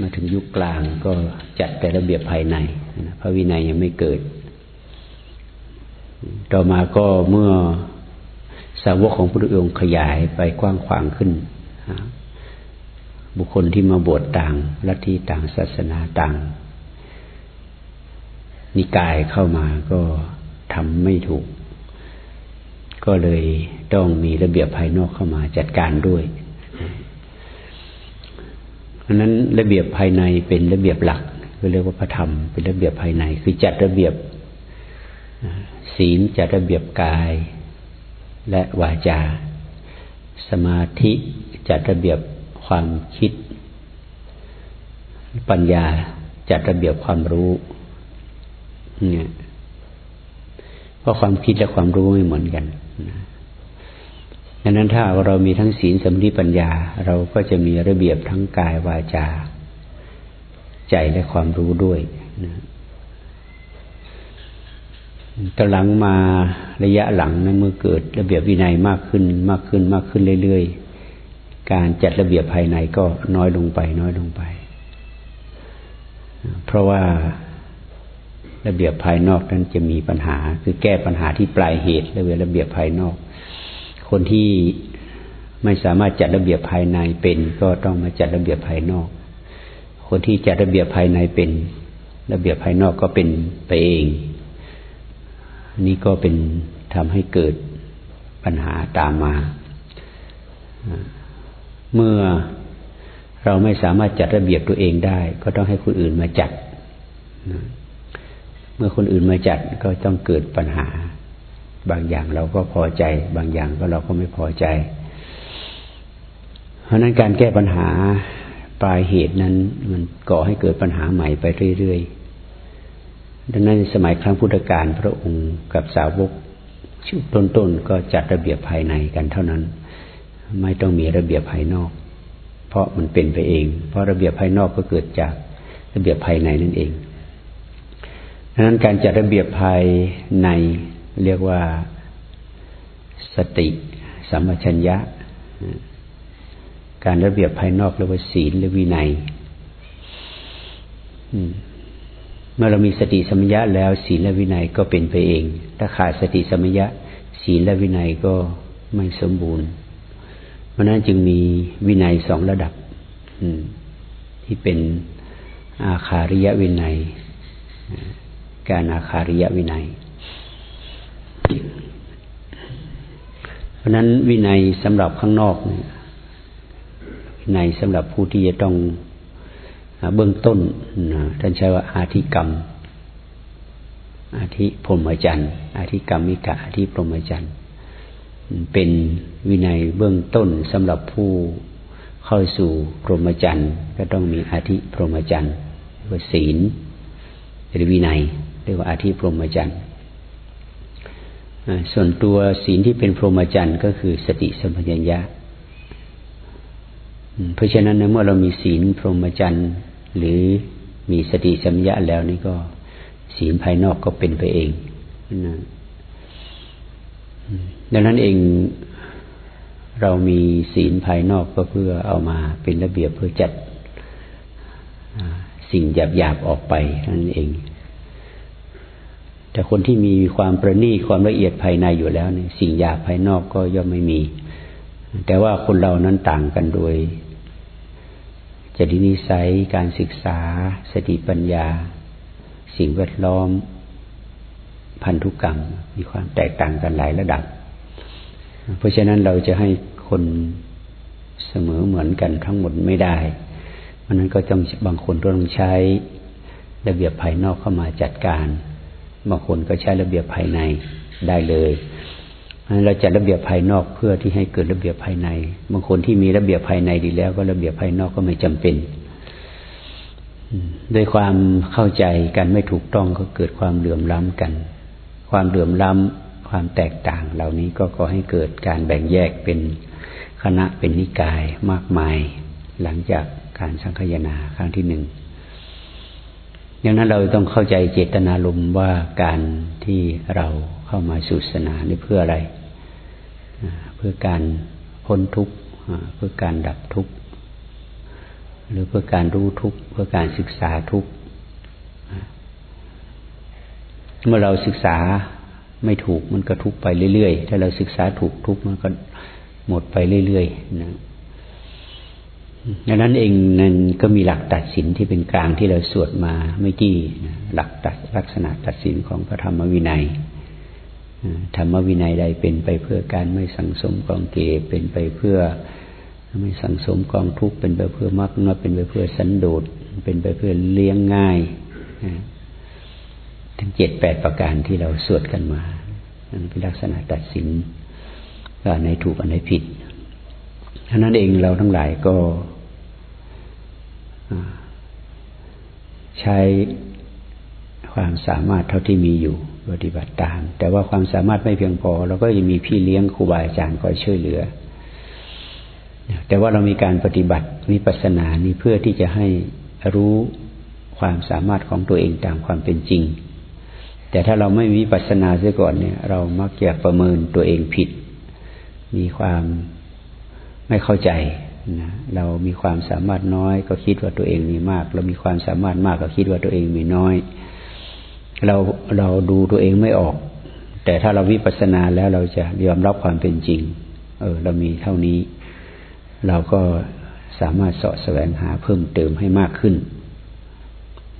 มาถึงยุคกลางก็จัดแต่ระเบียบภายในพระวินัยยังไม่เกิด ต่อมาก็เมื่อสาวกของพระองค์ขยายไปกว้างขวางขึ้น บุคคลที่มาบวชต่างลัทธิต่างศาสนาต่าง นิกายเข้ามาก็ทำไม่ถูก ก็เลยต้องมีระเบียบภายนอกเข้ามาจัดการด้วย ราะนั้นระเบียบภายในเป็นระเบียบหลักก็เรียกว่าพระธรรม เป็นระเบียบภายใน คือจัดระเบียบศีลจัดระเบียบกายและวาจา สมาธิจัดระเบียบความคิด ปัญญาจัดระเบียบความรู้เนี่ยเพราะความคิดและความรู้ไม่เหมือนกัน ดังนั้นถ้าเรามีทั้งศีลสมาธิปัญญา เราก็จะมีระเบียบทั้งกายวาจา ใจและความรู้ด้วยนะกำลังมาระยะหลังนะเมื่อเกิดระเบียบวินัยมากขึ้นมากขึ้นมากขึ้นเรื่อยๆ การจัดระเบียบภายในก็น้อยลงไป น้อยลงไป เพราะว่าระเบียบภายนอกนั้นจะมีปัญหา คือแก้ปัญหาที่ปลายเหตุระเบียบระเบียบภายนอก คนที่ไม่สามารถจัดระเบียบภายในเป็น ก็ต้องมาจัดระเบียบภายนอก คนที่จัดระเบียบภายในเป็น ระเบียบภายนอกก็เป็นไปเองนี่ก็เป็นทำให้เกิดปัญหาตามมา เมื่อเราไม่สามารถจัดระเบียบตัวเองได้ ก็ต้องให้คนอื่นมาจัด เมื่อคนอื่นมาจัดก็ต้องเกิดปัญหา บางอย่างเราก็พอใจ บางอย่างก็เราก็ไม่พอใจ เพราะนั้นการแก้ปัญหาปลายเหตุนั้น มันก่อให้เกิดปัญหาใหม่ไปเรื่อยๆ ดังนั้นสมัยครั้งพุทธกาลพระองค์กับสาวกชุดต้นๆก็จัดระเบียบภายในกันเท่านั้น ไม่ต้องมีระเบียบภายนอก เพราะมันเป็นไปเอง เพราะระเบียบภายนอกก็เกิดจากระเบียบภายในนั่นเองดังนั้นการจัดระเบียบภายใน เรียกว่าสติสัมปชัญญะ การระเบียบภายนอกเรียกว่าศีลหรือวินัยเมื่อเรามีสติสัมปชัญญะแล้ว ศีลและวินัยก็เป็นไปเอง ถ้าขาดสติสัมปชัญญะ ศีลและวินัยก็ไม่สมบูรณ์ เพราะนั้นจึงมีวินัยสองระดับที่เป็นอาคาริยวินัย การอาคาริยวินัย เพราะนั้นวินัยสำหรับข้างนอกวินัยสำหรับผู้ที่จะต้องเบื้องต้นท่านใช้ว่าอาธิกรรม อาธิพรหมจรรย์อาธิกรรมิกะอาธิพรหมจรรย์เป็นวินัยเบื้องต้นสำหรับผู้เข้าสู่พรหมจรรย์ก็ต้องมีอาธิพรหมจรรย์ว่าศีลหรือวินัยเรียกว่าอาธิพรหมจรรย์ ส่วนตัวศีลที่เป็นพรหมจรรย์ก็คือสติสัมปชัญญะ เพราะฉะนั้นเมื่อเรามีศีลพรหมจรรย์หรือมีสติสัมปชัญญะแล้วนี่ก็ศีลภายนอกก็เป็นไปเองนะดังนั้นเองเรามีศีลภายนอกก็เพื่อเอามาเป็นระเบียบเพื่อจัดสิ่งหยาบๆออกไปนั่นเอง แต่คนที่มีความประณีตความละเอียดภายในอยู่แล้วเนี่ยสิ่งหยาบภายนอกก็ย่อมไม่มี แต่ว่าคนเรานั้นต่างกันโดยจริตนิสัยการศึกษา สติปัญญา สิ่งแวดล้อม พันธุกรรม มีความแตกต่างกันหลายระดับ เพราะฉะนั้นเราจะให้คนเสมอเหมือนกันทั้งหมดไม่ได้เพราะนั้นก็ต้องบางคนต้องใช้ระเบียบภายนอกเข้ามาจัดการ บางคนก็ใช้ระเบียบภายในได้เลยเราจัดระเบียบภายนอกเพื่อที่ให้เกิดระเบียบภายใน บางคนที่มีระเบียบภายในดีแล้ว ก็ระเบียบภายนอกก็ไม่จำเป็นด้วยความเข้าใจกันไม่ถูกต้องก็เกิดความเหลื่อมล้ำกัน ความเหลื่อมล้ำความแตกต่าง เหล่านี้ก็ก่อให้เกิดการแบ่งแยกเป็นคณะเป็นนิกายมากมาย หลังจากการสังคยนาครั้งที่หนึ่ง ดังนั้นเราต้องเข้าใจเจตนารมณ์ว่าการที่เราเข้ามาสู่ศาสนานี่เพื่ออะไร เพื่อการพ้นทุกข์เพื่อการดับทุกข์หรือเพื่อการรู้ทุกข์เพื่อการศึกษาทุกข์เมื่อเราศึกษาไม่ถูกมันก็ทุกไปเรื่อยๆ ถ้าเราศึกษาถูกทุกมันก็หมดไปเรื่อยๆนะ ดังนั้นเองนั้นก็มีหลักตัดสินที่เป็นกลางที่เราสวดมาเมื่อกี้หลักตัดลักษณะตัดสินของพระธรรมวินัยธรรมวินัยใดเป็นไปเพื่อการไม่สังสมกองเกเป็นไปเพื่อไม่สังสมกองทุกข์เป็นไปเพื่อมากน้อยเป็นไปเพื่อสันโดษเป็นไปเพื่อเลี้ยงง่ายทั้งเจ็ดแปดประการที่เราสวดกันมานั่นเป็นลักษณะตัดสินว่าในถูกอันไหนผิด ท่านั้นเองเราทั้งหลายก็ใช้ความสามารถเท่าที่มีอยู่ปฏิบัติตาม แต่ว่าความสามารถไม่เพียงพอเราก็ยังมีพี่เลี้ยงครูบาอาจารย์คอยช่วยเหลือ แต่ว่าเรามีการปฏิบัติวิปัสสนานี้เพื่อที่จะให้รู้ความสามารถของตัวเองตามความเป็นจริง แต่ถ้าเราไม่วิปัสสนาเสียก่อนเนี่ย เรามักจะประเมินตัวเองผิด มีความ ไม่เข้าใจนะเรามีความสามารถน้อย ก็คิดว่าตัวเองมีมาก เรามีความสามารถมากก็คิดว่าตัวเองมีน้อย เราเราดูตัวเองไม่ออก แต่ถ้าเราวิปัสสนาแล้วเราจะยอมรับความเป็นจริง เออ เรามีเท่านี้ เราก็สามารถเสาะแสวงหาเพิ่มเติมให้มากขึ้น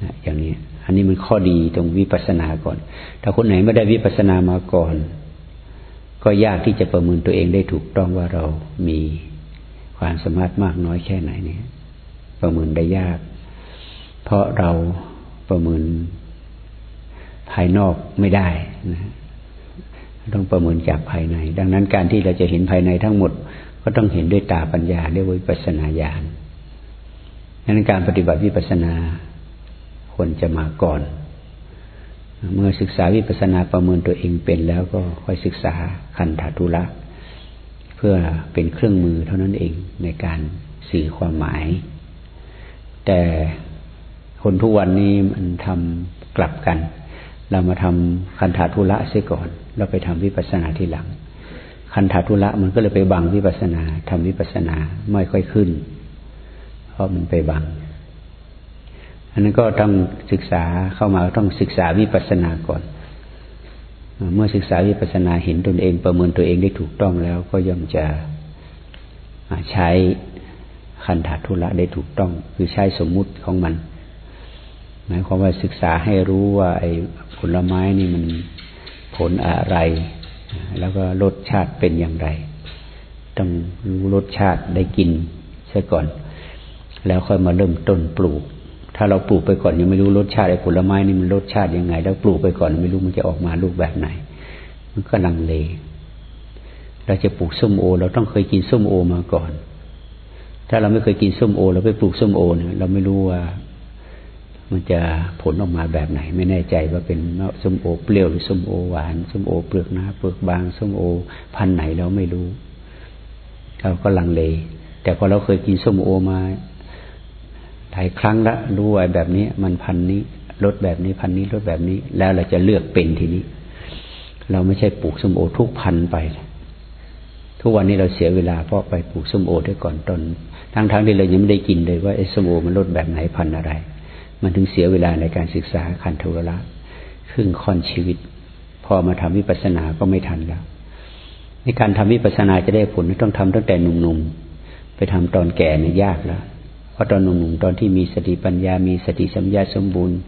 นะอย่างนี้ อันนี้มันข้อดีตรงวิปัสสนาก่อน ถ้าคนไหนไม่ได้วิปัสสนามาก่อน ก็ยากที่จะประเมินตัวเองได้ถูกต้องว่าเรามี ความสามารถมากน้อยแค่ไหนเนี่ยประเมินได้ยาก เพราะเราประเมินภายนอกไม่ได้นะต้องประเมินจากภายใน ดังนั้นการที่เราจะเห็นภายในทั้งหมด ก็ต้องเห็นด้วยตาปัญญาเรียวิปัสนาญาณดังนั้นการปฏิบัติวิปัสนาควรจะมาก่อน เมื่อศึกษาวิปัสนาประเมินตัวเองเป็นแล้วก็ค่อยศึกษาคันธาตุละ พื่อเป็นเครื่องมือเท่านั้นเองในการสื่อความหมาย แต่คนทุกวันนี้มันทำกลับกัน เรามาทำคันธาทุระเสียก่อน เราไปทำวิปัสสนาทีหลัง คันธาทุระมันก็เลยไปบังวิปัสสนาทำวิปัสสนาไม่ค่อยขึ้น เพราะมันไปบัง อันนั้นก็ต้องศึกษาเข้ามาต้องศึกษาวิปัสสนาก่อน เมื่อศึกษาวิปัสสนาเห็นตนเองประเมินตัวเองได้ถูกต้องแล้ว ก็ย่อมจะใช้คันธาทุระได้ถูกต้อง คือใช้สมมุติของมันหมายความว่าศึกษาให้รู้ว่าไอ้ผลไม้นี่มันผลอะไร แล้วก็รสชาติเป็นอย่างไร ต้องรู้รสชาติได้กินซะก่อน แล้วค่อยมาเริ่มต้นปลูก ถ้าเราปลูกไปก่อนยังไม่รู้รสชาติไอ้ผลไม้นี่มันรสชาติยังไง แล้วปลูกไปก่อนไม่รู้มันจะออกมาลูกแบบไหน มันก็ลังเล เราจะปลูกส้มโอ เราต้องเคยกินส้มโอมาก่อน ถ้าเราไม่เคยกินส้มโอ เราไปปลูกส้มโอเนี่ยเราไม่รู้ว่ามันจะผลออกมาแบบไหน ไม่แน่ใจว่าเป็นส้มโอเปรี้ยวหรือส้มโอหวานส้มโอเปลือกหนาเปลือกบางส้มโอ พันไหนเราไม่รู้เราก็ลังเล แต่พอเราเคยกินส้มโอมา หลายครั้งละรู้ว่าแบบนี้ มันพันนี้รถแบบนี้พันนี้รถแบบนี้ แล้วเราจะเลือกเป็นทีนี้ เราไม่ใช่ปลูกส้มโอทุกพันไป ทุกวันนี้เราเสียเวลาเพราะไปปลูกส้มโอด้วยก่อนตนทั้งๆทที่เรายังไม่ได้กินเลยว่าไอ้ส้มโอมันรสแบบไหนพันอะไร มันถึงเสียเวลาในการศึกษาคันธุระครึ่งค่อนชีวิต พอมาทำวิปัสสนาก็ไม่ทันแล้วในการทำวิปัสสนาจะได้ผลต้องทำตั้งแต่หนุ่มๆไปทำตอนแก่เนี่ยยากแล้ว ราะตอนหนุ่มๆตอนที่มีสติปัญญา มีสติสัมยาสมบูรณ์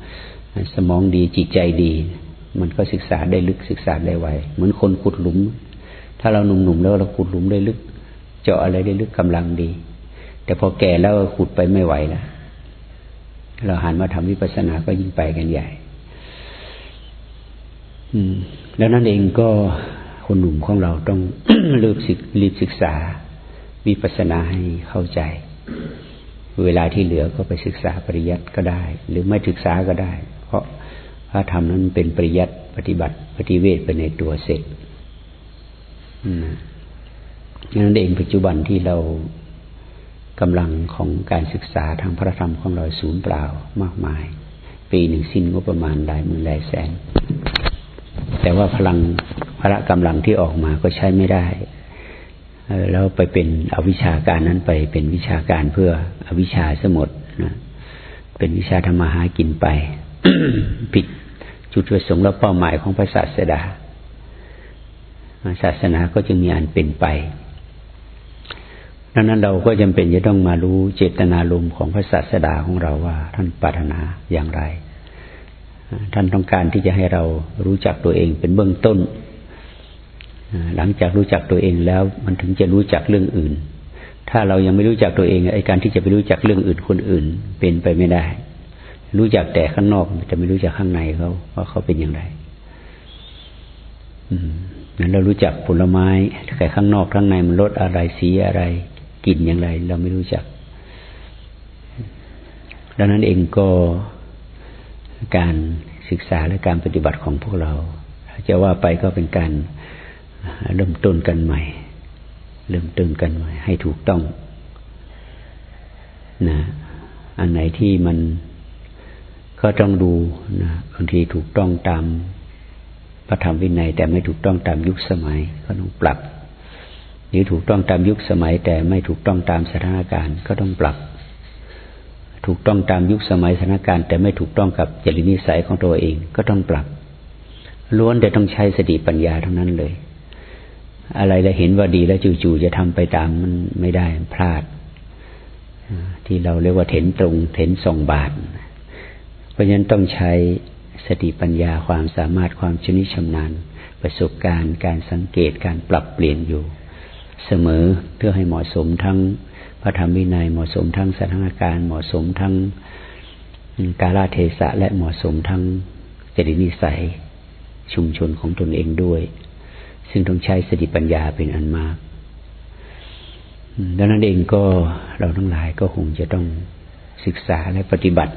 สมองดีจิตใจดี มันก็ศึกษาได้ลึกศึกษาได้ไวเหมือนคนขุดหลุม ถ้าเราหนุ่มๆแล้วเราขุดหลุมได้ลึก เจาะอะไรได้ลึกกำลังดี แต่พอแก่แล้วขุดไปไม่ไหวแล้วเราหันมาทำวิปัสสนาก็ยิ่งไปกันใหญ่ อืม แล้วนั่นเองก็คนหนุ่มของเราต้องรีบศึกรีบศึกษาวิปัสสนาให้เข้าใจ เวลาที่เหลือก็ไปศึกษาปริยัติก็ได้ หรือไม่ศึกษาก็ได้ เพราะพระธรรมนั้นเป็นปริยัติปฏิบัติปฏิเวทไปในตัวเสร็จนั่นเองปัจจุบันที่เรากำลังของการศึกษาทางพระธรรมของเราศูนย์เปล่ามากมาย ปีหนึ่งสิ้นงบประมาณหลายหมื่นหลายแสน แต่ว่าพลังพระกำลังที่ออกมาก็ใช้ไม่ได้ แล้วไปเป็นอวิชาการนั้นไปเป็นวิชาการเพื่ออวิชาสมดนะเป็นวิชาธรรมหากินไป ผิดจุดประสงค์และเป้าหมายของพระศาสดาศาสนาก็จึงมีอันเป็นไปดังนั้นเราก็จำเป็นจะต้องมารู้เจตนารมณ์ของพระศาสดาของเราว่า ท่านปรารถนาอย่างไร ท่านต้องการที่จะให้เรารู้จักตัวเองเป็นเบื้องต้น หลังจากรู้จักตัวเองแล้วมันถึงจะรู้จักเรื่องอื่น ถ้าเรายังไม่รู้จักตัวเองไอ้การที่จะไปรู้จักเรื่องอื่นคนอื่น เป็นไปไม่ได้ รู้จักแต่ข้างนอกจะไม่รู้จักข้างในเขาว่าเขาเป็นอย่างไรนั้นเรารู้จักผลไม้แต่ข้างนอกข้างในมันรสอะไรสีอะไรกลิ่นอย่างไร เราไม่รู้จัก ดังนั้นเองก็การศึกษาและการปฏิบัติของพวกเราจะว่าไปก็เป็นการ เริ่มต้นกันใหม่ เริ่มต้นกันใหม่ ให้ถูกต้องนะอันไหนที่มันก็ต้องดูนะบางทีถูกต้องตามพระธรรมวินัย แต่ไม่ถูกต้องตามยุคสมัย ก็ต้องปรับหรือถูกต้องตามยุคสมัย แต่ไม่ถูกต้องตามสถานการณ์ก็ต้องปรับ ถูกต้องตามยุคสมัยสถานการณ์ แต่ไม่ถูกต้องกับจริตนิสัยของตัวเองก็ต้องปรับล้วนแต่ต้องใช้สติปัญญาทั้งนั้นเลย อะไรเราเห็นว่าดีแล้วจู่ๆจะทำไปตามมันไม่ได้พลาด ที่เราเรียกว่าเถนตรงเถนส่องบาท เพราะฉะนั้นต้องใช้สติปัญญาความสามารถความชนิชำนาญ ประสบการณ์การสังเกตการปรับเปลี่ยนอยู่ เสมอเพื่อให้เหมาะสมทั้งพระธรรมวินัยเหมาะสมทั้งสถานการณ์เหมาะสมทั้งกาลเทศะและเหมาะสมทั้งจริตนิสัยชุมชนของตนเองด้วย ซึ่งต้องใช้สติปัญญาเป็นอันมาก ดังนั้นเองก็เราทั้งหลายก็คงจะต้องศึกษาและปฏิบัติ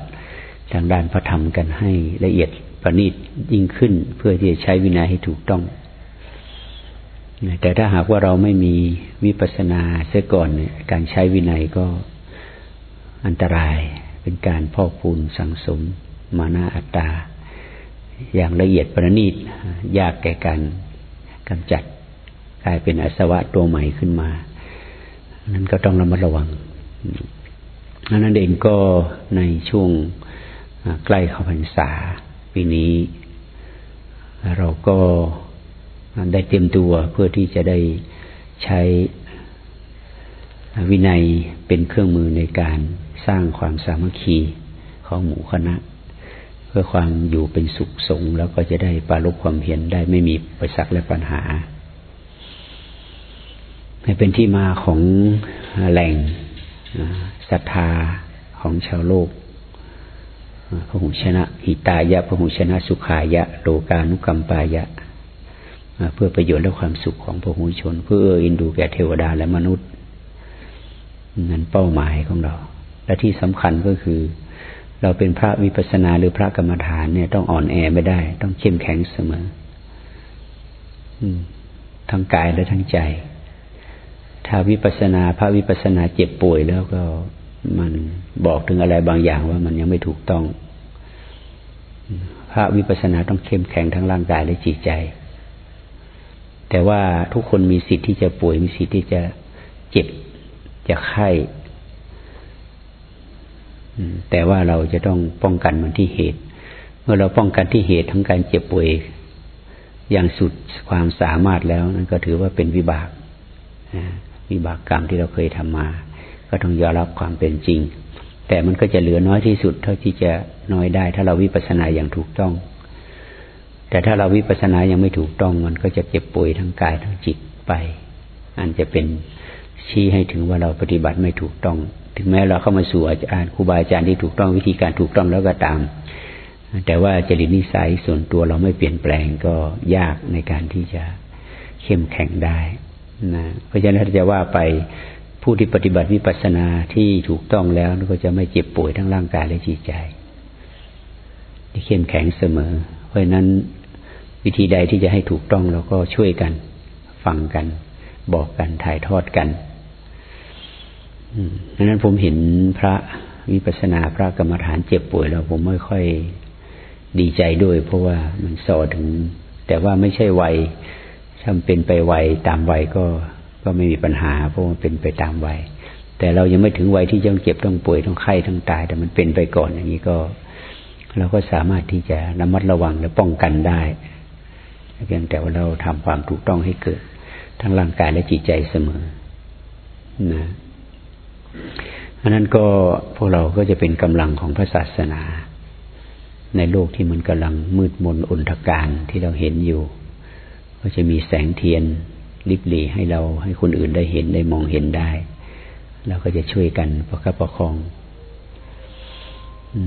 ทางด้านพระธรรมกันให้ละเอียดประณีตยิ่งขึ้น เพื่อที่จะใช้วินัยให้ถูกต้อง แต่ถ้าหากว่าเราไม่มีวิปัสสนาเสียก่อนเนี่ยการใช้วินัยก็อันตรายเป็นการพอกพูนสังสม มานาอัตตา อย่างละเอียดประณีตยากแก่การ กำจัดกลายเป็นอสวะตัวใหม่ขึ้นมา นั้นก็ต้องระมัดระวังนั้นเองก็ในช่วงใกล้เข้าพรรษาปีนี้ เราก็ได้เตรียมตัวเพื่อที่จะได้ใช้วินัยเป็นเครื่องมือในการสร้างความสามัคคีของหมู่คณะ พื่อความอยู่เป็นสุขสงแล้วก็จะได้ปาลบความเพียรได้ไม่มีปัญหาและปัญหา ให้เป็นที่มาของแหล่งศรัทธาของชาวโลกพระหุชนะหิตายะพระหุชนะสุขายะโลกานุกรรมปายะ เพื่อประโยชน์และความสุขของพระหุชน เพื่ออินดูแก่เทวดาและมนุษย์นั่นเป้าหมายของเรา และที่สำคัญก็คือ เราเป็นพระวิปัสนาหรือพระกรรมฐานเนี่ยต้องอ่อนแอไม่ได้ ต้องเข้มแข็งเสมอทั้งกายและทั้งใจ ถ้าวิปัสนาพระวิปัสนาเจ็บป่วยแล้วก็มันบอกถึงอะไรบางอย่างว่ามันยังไม่ถูกต้อง พระวิปัสนาต้องเข้มแข็งทั้งร่างกายและจิตใจ แต่ว่าทุกคนมีสิทธิ์ที่จะป่วยมีสิทธิ์ที่จะเจ็บจะไข้ แต่ว่าเราจะต้องป้องกันมันที่เหตุ เมื่อเราป้องกันที่เหตุทั้งการเจ็บป่วยอย่างสุดความสามารถแล้วนั่นก็ถือว่าเป็นวิบากวิบากกรรมที่เราเคยทำมา ก็ต้องยอมรับความเป็นจริง แต่มันก็จะเหลือน้อยที่สุด เท่าที่จะน้อยได้ ถ้าเราวิปัสสนาอย่างถูกต้อง แต่ถ้าเราวิปัสสนายังไม่ถูกต้อง มันก็จะเจ็บป่วยทั้งกายทั้งจิตไป อันจะเป็นชี้ให้ถึงว่าเราปฏิบัติไม่ถูกต้อง ถึงแม้เราเข้ามาสู่อาจารย์ครูบาอาจารย์ที่ถูกต้องวิธีการถูกต้องแล้วก็ตาม แต่ว่าจริตนิสัยส่วนตัวเราไม่เปลี่ยนแปลงก็ยากในการที่จะเข้มแข็งได้นะเพราะฉะนั้นจะว่าไปผู้ที่ปฏิบัติวิปัสสนาที่ถูกต้องแล้วก็จะไม่เจ็บป่วยทั้งร่างกายและจิตใจที่เข้มแข็งเสมอ เพราะนั้นวิธีใดที่จะให้ถูกต้องเราก็ช่วยกัน ฟังกัน บอกกันถ่ายทอดกัน ดังนั้นผมเห็นพระวิปัสนาพระกรรมฐานเจ็บป่วยแล้ว ผมไม่ค่อยดีใจด้วย เพราะว่ามันสอถึง แต่ว่าไม่ใช่วัยถ้าเป็นไปวัยตามวัยก็ก็ไม่มีปัญหา เพราะมันเป็นไปตามวัยแต่เรายังไม่ถึงวัยที่ต้องเจ็บต้องป่วยต้องไข้ต้องตาย แต่มันเป็นไปก่อนอย่างนี้ก็เราก็สามารถที่จะระมัดระวังและป้องกันได้เพียงแต่ว่าเราทำความถูกต้องให้เกิด ทั้งร่างกายและจิตใจเสมอนะ อันนั้นก็พวกเราก็จะเป็นกำลังของพระศาสนา ในโลกที่มันกำลังมืดมนอนทการที่เราเห็นอยู่ ก็จะมีแสงเทียนลิบหลีให้เราให้คนอื่นได้เห็นได้มองเห็นได้เราก็จะช่วยกันประคับประคอง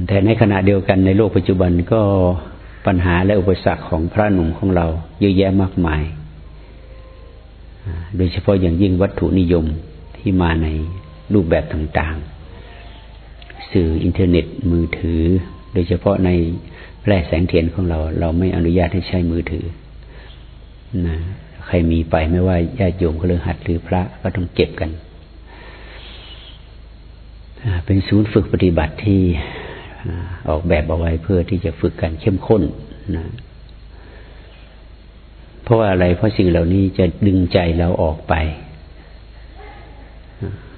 แต่ในขณะเดียวกันในโลกปัจจุบันก็ปัญหาและอุปสรรคของพระหนุ่มของเราเยอะแยะมากมาย โดยเฉพาะอย่างยิ่งวัตถุนิยมที่มาใน รูปแบบต่างๆ สื่ออินเทอร์เน็ตมือถือ โดยเฉพาะในแร่แสงเทียนของเรา เราไม่อนุญาตให้ใช้มือถือนะใครมีไปไม่ว่าญาติโยมก็เลยหัดหรือพระก็ต้องเก็บกัน เป็นศูนย์ฝึกปฏิบัติที่ออกแบบเอาไว้เพื่อที่จะฝึกกันเข้มข้นนะเพราะว่าอะไรเพราะสิ่งเหล่านี้จะดึงใจเราออกไป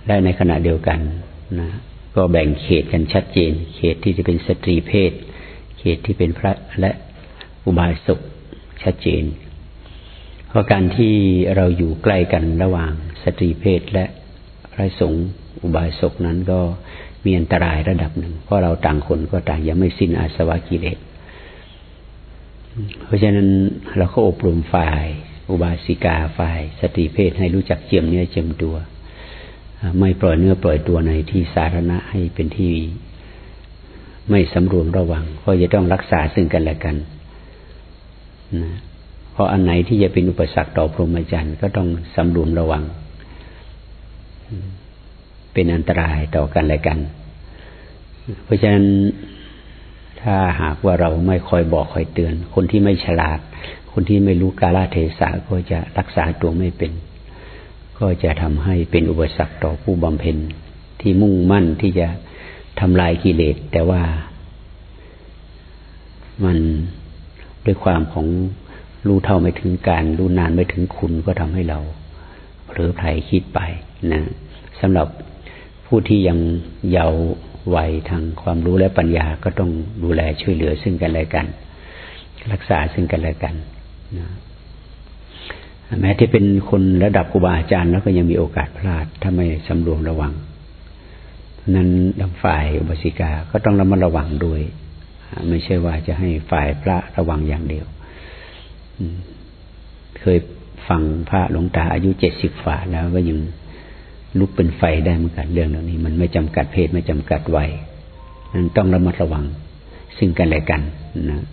ได้ในขณะเดียวกันนะก็แบ่งเขตกันชัดเจน เขตที่จะเป็นสตรีเพศ เขตที่เป็นพระและอุบาสกชัดเจน เพราะการที่เราอยู่ใกล้กันระหว่างสตรีเพศและพระสงฆ์อุบายศกนั้นก็มีอันตรายระดับหนึ่ง เพราะเราต่างคนก็ต่างยังไม่สิ้นอาสวะกิเลส เพราะฉะนั้นเราก็อบรมฝ่าย อุบาสิกาฝ่ายสติเพศให้รู้จักเจียมเนื้อเจียมตัว ไม่ปล่อยเนื้อปล่อยตัวในที่สาธารณะให้เป็นที่ไม่สำรวมระวังเพราะจะต้องรักษาซึ่งกันและกันนะเพราะอันไหนที่จะเป็นอุปสรรคต่อพรหมจรรย์ก็ต้องสำรวมระวัง เป็นอันตรายต่อกันและกัน เพราะฉะนั้นถ้าหากว่าเราไม่คอยบอกคอยเตือน คนที่ไม่ฉลาด คนที่ไม่รู้กาลเทศะก็จะรักษาตัวไม่เป็น ก็จะทำให้เป็นอุปสรรคต่อผู้บำเพ็ญที่มุ่งมั่นที่จะทำลายกิเลส แต่ว่ามันด้วยความของรู้เท่าไม่ถึงการรู้นานไม่ถึงคุณก็ทำให้เราเผลอไผลคิดไปนะสำหรับผู้ที่ยังเยาว์วัยทางความรู้และปัญญาก็ต้องดูแลช่วยเหลือซึ่งกันและกัน รักษาซึ่งกันและกันนะ แม้ที่เป็นคนระดับครูบาอาจารย์ แล้วก็ยังมีโอกาสพลาด ถ้าไม่สำรวมระวังนั้นดังฝ่ายอุบาสิกาก็ต้องระมัดระวังด้วย ไม่ใช่ว่าจะให้ฝ่ายพระระวังอย่างเดียวเคยฟังพระหลวงตาอายุเจ็ดสิบฝ่าแล้วก็ยังลุกเป็นไฟได้เหมือนกันเรื่องเหล่านี้ มันไม่จำกัดเพศไม่จำกัดวัยนั้นต้องระมัดระวัง ซึ่งกันและกันนะ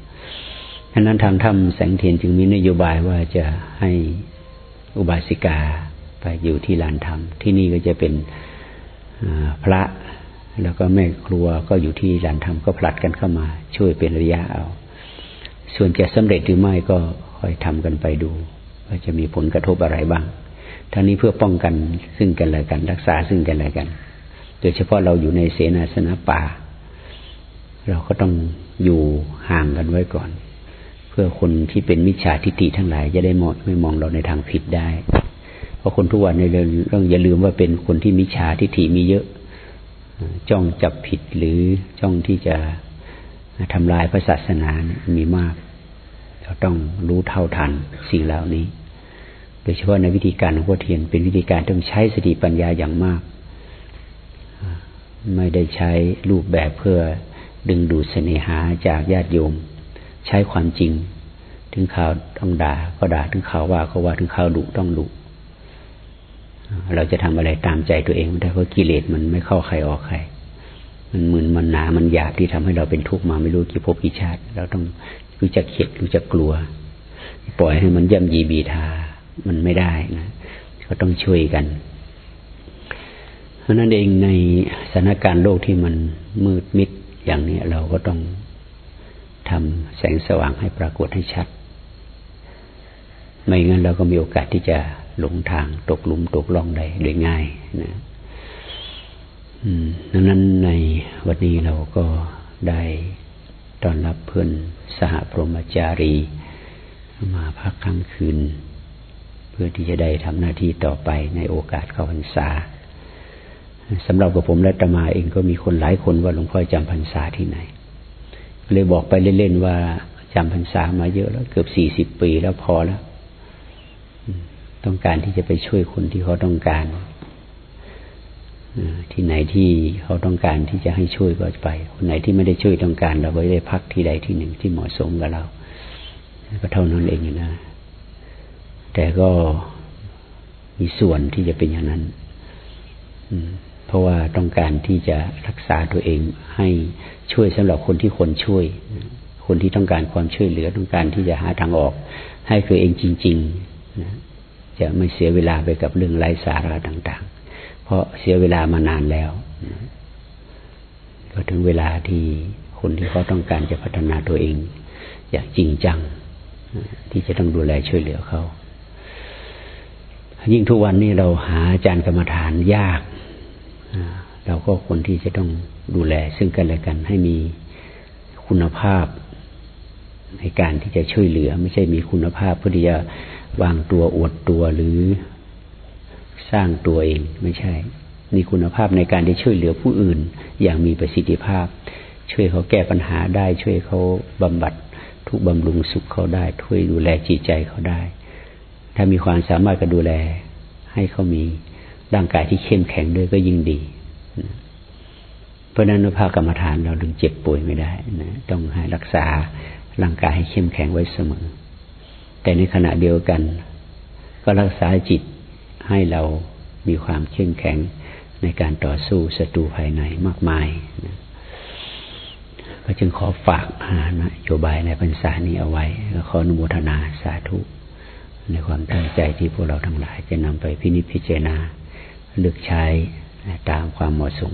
ฉะนั้นทางถ้ำแสงเทียนจึงมีนโยบายว่าจะให้ อุบาสิกาไปอยู่ที่ลานธรรม ที่นี่ก็จะเป็นพระแล้วก็แม่ครัวก็อยู่ที่ลานธรรมก็ผลัดกันเข้ามา ช่วยเป็นระยะเอา ส่วนจะสำเร็จหรือไม่ก็ค่อยทำกันไปดูว่าจะมีผลกระทบอะไรบ้างทั้งนี้เพื่อป้องกันซึ่งกันและกันรักษาซึ่งกันและกัน โดยเฉพาะเราอยู่ในเสนาสนะป่า เราก็ต้องอยู่ห่างกันไว้ก่อน พื่อคนที่เป็นมิจฉาทิฏฐิทั้งหลายจะได้มองไม่มองเราในทางผิดได้ เพราะคนทุกวันในเรื่องอย่าลืมว่าเป็นคนที่มิจฉาทิฏฐิมีเยอะ จ้องจับผิดหรือจ้องที่จะทำลายพระศาสนามีมาก เราต้องรู้เท่าทันสิ่งเหล่านี้ โดยเฉพาะในวิธีการของพ่อเทียนเป็นวิธีการต้องใช้สติปัญญาอย่างมาก ไม่ได้ใช้รูปแบบเพื่อดึงดูดเสน่หาจากญาติโยม ใช้ความจริง ถึงข่าวต้องด่าก็ด่าถึงข่าวว่าก็ว่าถึงข่าวดุต้องดุเราจะทำอะไรตามใจตัวเองไม่ได้เพราะกิเลสมันไม่เข้าใครออกใคร มันมึนมันหนา มันหยาบที่ทำให้เราเป็นทุกข์มาไม่รู้กี่ภพกี่ชาติ เราต้องรู้จักเข็ดรู้จักกลัว ปล่อยให้มันย่ำยีบีทา มันไม่ได้นะก็ต้องช่วยกัน เพราะนั้นเองในสถานการณ์โลกที่มันมืดมิดอย่างนี้เราก็ต้อง ทำแสงสว่างให้ปรากฏให้ชัด ไม่งั้นเราก็มีโอกาสที่จะหลงทางตกหลุมตกล่องได้โดยง่ายนะดังนั้นในวันนี้เราก็ได้ต้อนรับเพื่อนสหพรหมจารี มาพักค้างคืน เพื่อที่จะได้ทำหน้าที่ต่อไปในโอกาสเข้าพรรษาสำหรับกับผมและตมาเองก็มีคนหลายคนว่าหลวงพ่อจำพรรษาที่ไหน เลยบอกไปเล่นๆว่าจำพรรษามาเยอะแล้ว เกือบสี่สิบปีแล้วพอแล้ว ต้องการที่จะไปช่วยคนที่เขาต้องการที่ไหนที่เขาต้องการที่จะให้ช่วยก็ไป คนไหนที่ไม่ได้ช่วยต้องการ เราก็ได้พักที่ใดที่หนึ่งที่เหมาะสมกับเรา ก็เท่านั้นเองนะ แต่ก็มีส่วนที่จะเป็นอย่างนั้น เพราะว่าต้องการที่จะรักษาตัวเองให้ช่วยสำหรับคนที่ควรช่วย คนที่ต้องการความช่วยเหลือต้องการที่จะหาทางออก ให้ตัวเองจริงๆนะจะไม่เสียเวลาไปกับเรื่องไร้สาระต่าง ๆ เพราะเสียเวลามานานแล้วก็ถึงเวลาที่คนที่เขาต้องการจะพัฒนาตัวเอง อย่างจริงจัง ที่จะต้องดูแลช่วยเหลือเขา ยิ่งทุกวันนี้เราหาอาจารย์กรรมฐานยาก เราก็ควรที่จะต้องดูแล ซึ่งกันและกันให้มีคุณภาพในการที่จะช่วยเหลือ ไม่ใช่มีคุณภาพเพื่อที่จะวางตัวอวดตัวหรือสร้างตัวเองไม่ใช่ มีคุณภาพในการที่ช่วยเหลือผู้อื่น อย่างมีประสิทธิภาพ ช่วยเขาแก้ปัญหาได้ ช่วยเขาบำบัดทุกบำรุงสุขเขาได้ ช่วยดูแลจิตใจเขาได้ ถ้ามีความสามารถก็ดูแลให้เขามี ร่างกายที่เข้มแข็งด้วยก็ยิ่งดีเพราะนั้นภาคกรรมฐานเราดึงเจ็บป่วยไม่ได้นะต้องให้รักษาร่างกายให้เข้มแข็งไว้เสมอ แต่ในขณะเดียวกัน ก็รักษาจิตให้เรามีความเข้มแข็งในการต่อสู้ศัตรูภายในมากมายนะก็จึงขอฝากนโยบายในพรรษานี้เอาไว้ก็ขออนุโมทนาสาธุ ในความตั้งใจที่พวกเราทั้งหลายจะนำไปพินิจพิจารณา เลือกใช้ตามความเหมาะสม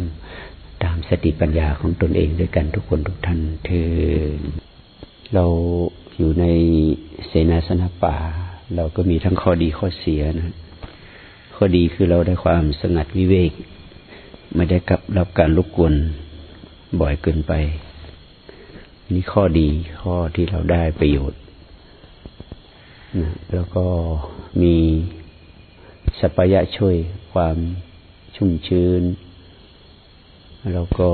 ตามสติปัญญาของตนเองด้วยกันทุกคนทุกท่านเธอเราอยู่ในเสนาสนะป่า เราก็มีทั้งข้อดีข้อเสียนะ ข้อดีคือเราได้ความสงัดวิเวก ไม่ได้กับรับการรบกวนบ่อยเกินไป นี่ข้อดีข้อที่เราได้ประโยชน์นะแล้วก็มี สัพยะช่วยความชุ่มชื้น แล้วก็